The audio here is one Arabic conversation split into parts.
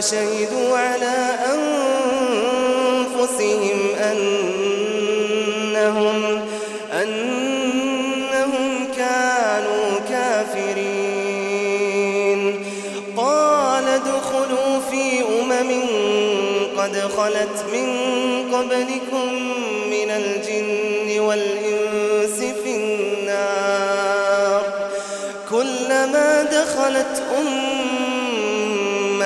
وشهدوا على أنفسهم أنهم أنهم كانوا كافرين. قال ادخلوا في أمم قد خلت من قبلكم من الجن والإنس في النار. كلما دخلت أمة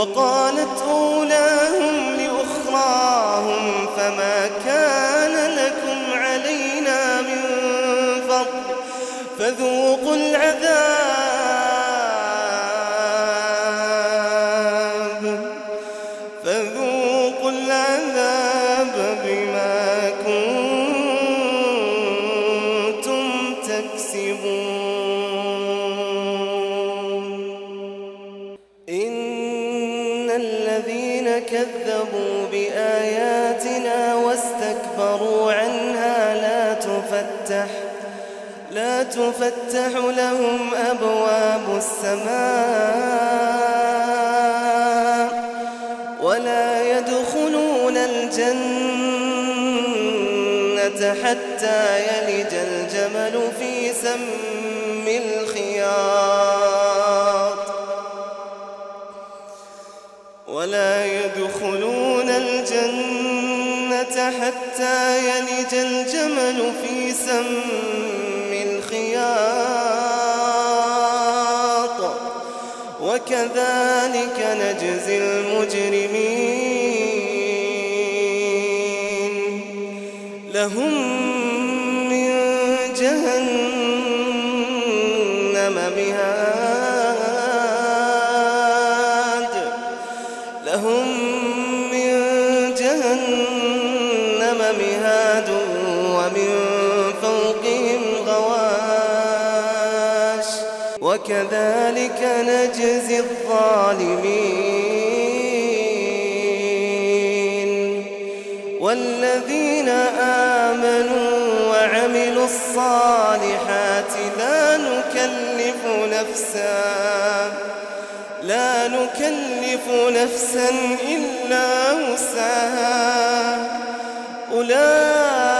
وقالت أولاهم لأخراهم فما كان لكم علينا من فضل فذوقوا العذاب كذبوا بآياتنا واستكبروا عنها لا تفتح لا تفتح لهم أبواب السماء ولا يدخلون الجنة حتى يلج الجمل في سم الخياط حتى يلج الجمل في سم الخياط. وكذلك نجزي المجرمين. لهم من جهنم مهاد. فوقهم غواش. وكذلك نجزي الظالمين. والذين آمنوا وعملوا الصالحات لا نكلف نفسا لا نكلف نفسا إلا وسعها. أولئك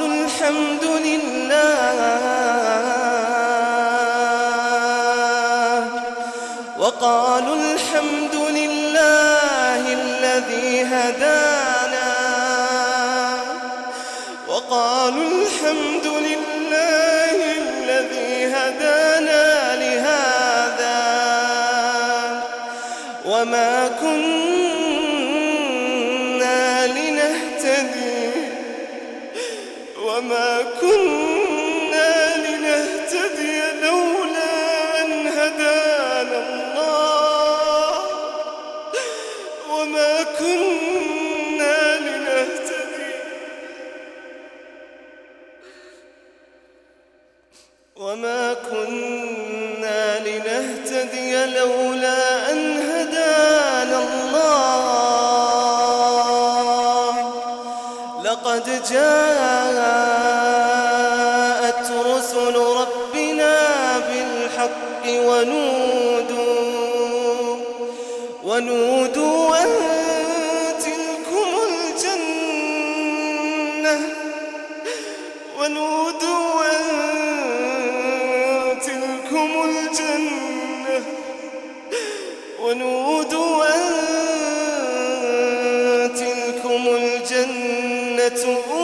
وقالوا الحمد لله. وقالوا الحمد لله الذي هدانا. وقالوا الحمد لله الذي هدانا لهذا. وما كنا وما كنا لقد جاءت رسل ربنا بالحق ونودوا ونودوا أن تلكم الجنة ونودوا أن تلكم الجنة ونودوا أن الجنة